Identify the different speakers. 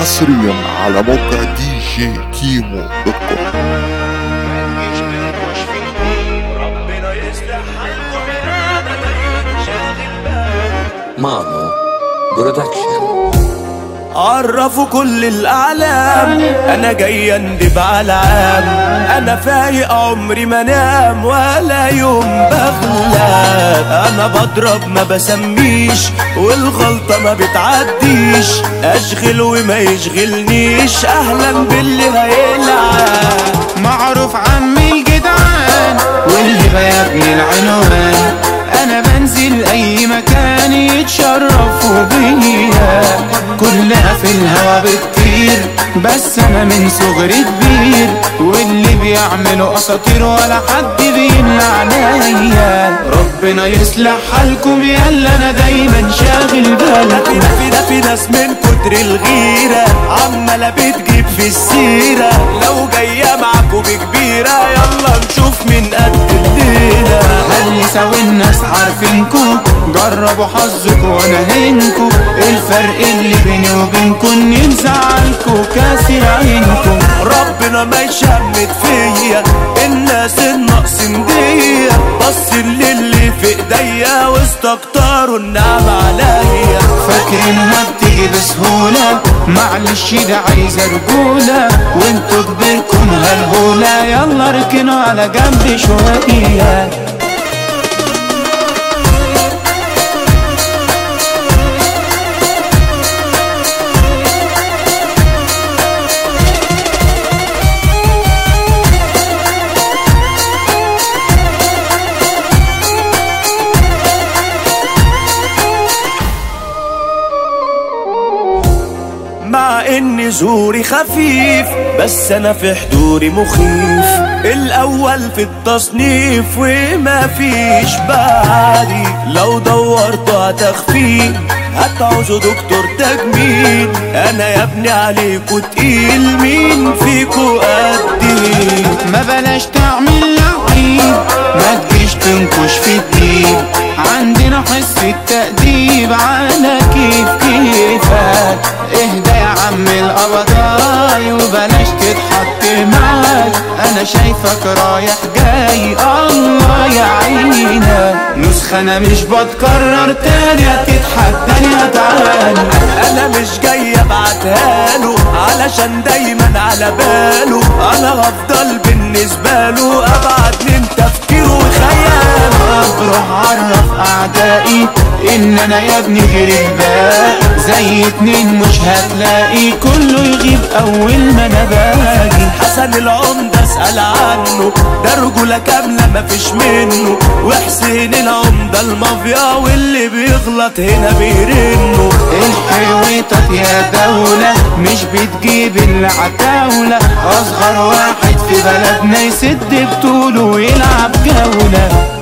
Speaker 1: حصريا على موقع دي جي كيمو دوت كوم.
Speaker 2: مانو production
Speaker 3: عرفوا كل الأعلام. أنا جاي اندب على عام أنا فايق عمري ما نام ولا يوم بغلب أنا بضرب ما بسميش والغلطة ما بتعديش. أشغل وما يشغلنيش. أهلا باللي هيلعب.
Speaker 4: معروف عمي الجدعان والهبة يا العنوان. أنا بنزل أي مكان يتشرفوا بيا كلها في بتطير بس أنا من صغري كبير واللي بيعملوا أساطير ولا حد بيملى عليا. ربنا يصلح حالكم يلا أنا دايما شاغل بالكم
Speaker 3: في ده في ناس من كتر الغيرة عمالة بتجيب في السيرة. لو جاية معاكوا بكبيرة يلا نشوف من قد الليلة.
Speaker 4: هلسة والناس عارفينكو جربوا حظكوا وأنا هنكو الفرق اللي بيني وبينكو ان يزعلكوا كاسر عينكو
Speaker 3: ربنا ما يشمت فيا. الناس النقص مدية بص اللي في إيديا واستكتروا النعم عليا.
Speaker 4: فاكرينها بتيجي بسهولة؟ معلش ده عايزة رجولة. وانتوا كبركم هالهولة. يلا اركنوا على جنب شوية.
Speaker 3: مع إن زوري خفيف بس أنا في حضوري مخيف. الأول في التصنيف وما فيش بعدي. لو دورت هتخفي هتعوزوا دكتور تجميل. أنا يا ابني عليكوا تقيل مين فيكوا قدي؟
Speaker 4: ما بلاش القبضاي وبلاش تتحط معاك أنا شايفك رايح جاي الله يعينك نسخة أنا مش بتكرر تاني هتتحداني هتعاني
Speaker 3: أنا مش جاي أبعتها له علشان دايما على باله. أنا هفضل بالنسبة له ابعد من تفكيره وخياله.
Speaker 4: بروح عرف أعدائي ان أنا يا ابني الباقي زي اتنين مش هتلاقي كله يغيب أول ما أنا باجي.
Speaker 3: حسن العمدة أسأل عنه ده رجولة كاملة مفيش منه. وحسين العمدة المافيا واللي بيغلط هنا بيرنه.
Speaker 4: الحيوطة يا دولة مش بتجيب الا عتاولة أصغر واحد في بلدنا يسد بطوله ويلعب جولة.